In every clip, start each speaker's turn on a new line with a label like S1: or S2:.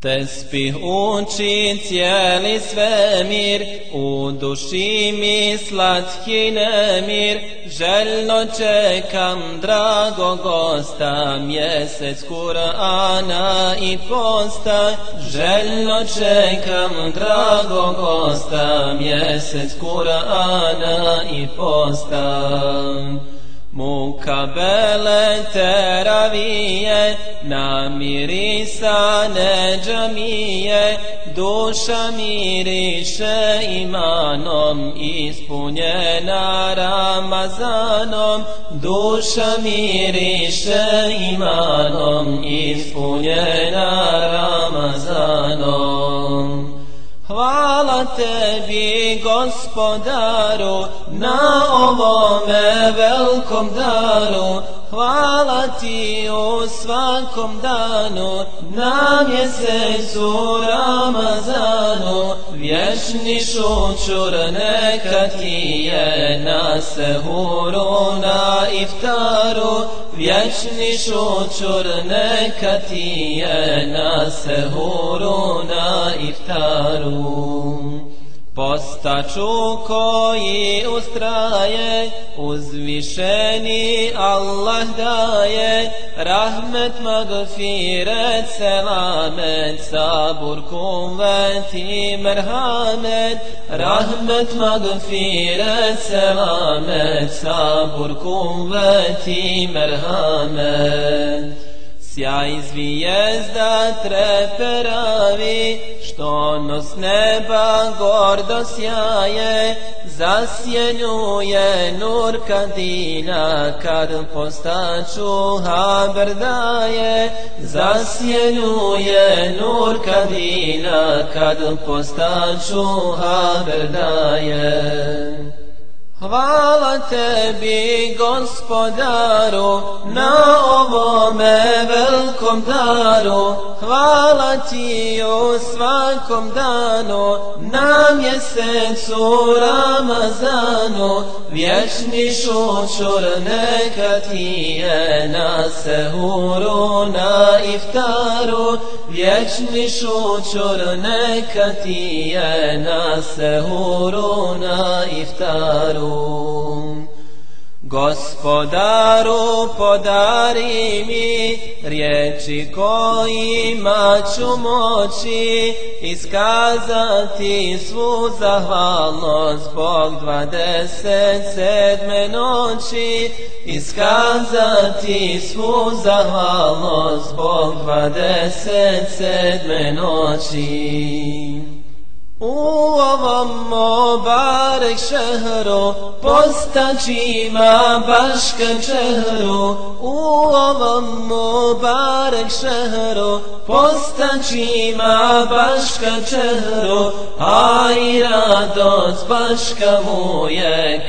S1: Tespih uči cijeli svemir, u duši mi slatki nemir, željno čekam drago gosta, mjesec Kur'ana i posta, željno čekam drago gosta, mjesec Kur'ana i posta. Mukabele teravije, namirisane džamije, duša miriše imanom, ispunjena Ramazanom, duša miriše imanom, ispunjena Hvala tebi gospodaru na ovome velkom daru. Hvala ti o svakom danu na mjesecu Ramazanu. Vječni šučur neka ti je na sehuru na iftaru. Vječni šučur neka ti je na sehuru na iftaru. Postaču koji ustraje, uzvišeni Allah daje, rahmet magfiret selamet, sabur kuvvet i merhamet, rahmet magfiret selamet, sabur kuvvet i merhamet. Sjaj zvijezda treperavi, što nos neba gordo sjaje, zasjenjuje nur kadilja, kad postaču haber daje. Zasjenjuje nur kadilja, kad postaču haber daje. Hvala tebi gospodaru na ovome velkom daru. Hvala ti u svakom danu na mjesecu Ramazanu. Vječni šučur neka ti je na sehuru na iftaru. Vječni šučur neka ti je na sehuru na iftaru. Gospodaru podari mi riječi kojima ću moći iskazati svu zahvalnost zbog dvadeset sedme noći. Iskazati svu zahvalnost zbog dvadeset sedme noći. U ovom Mubarek šehru postaći ma baška čehru U ovom Mubarek šehru postaći ma baška čehru A i radost baška mu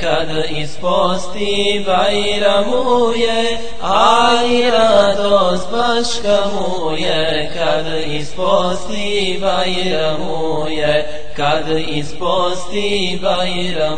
S1: kad isposti bajra mu je. A i radost baška mu je kad isposti bajra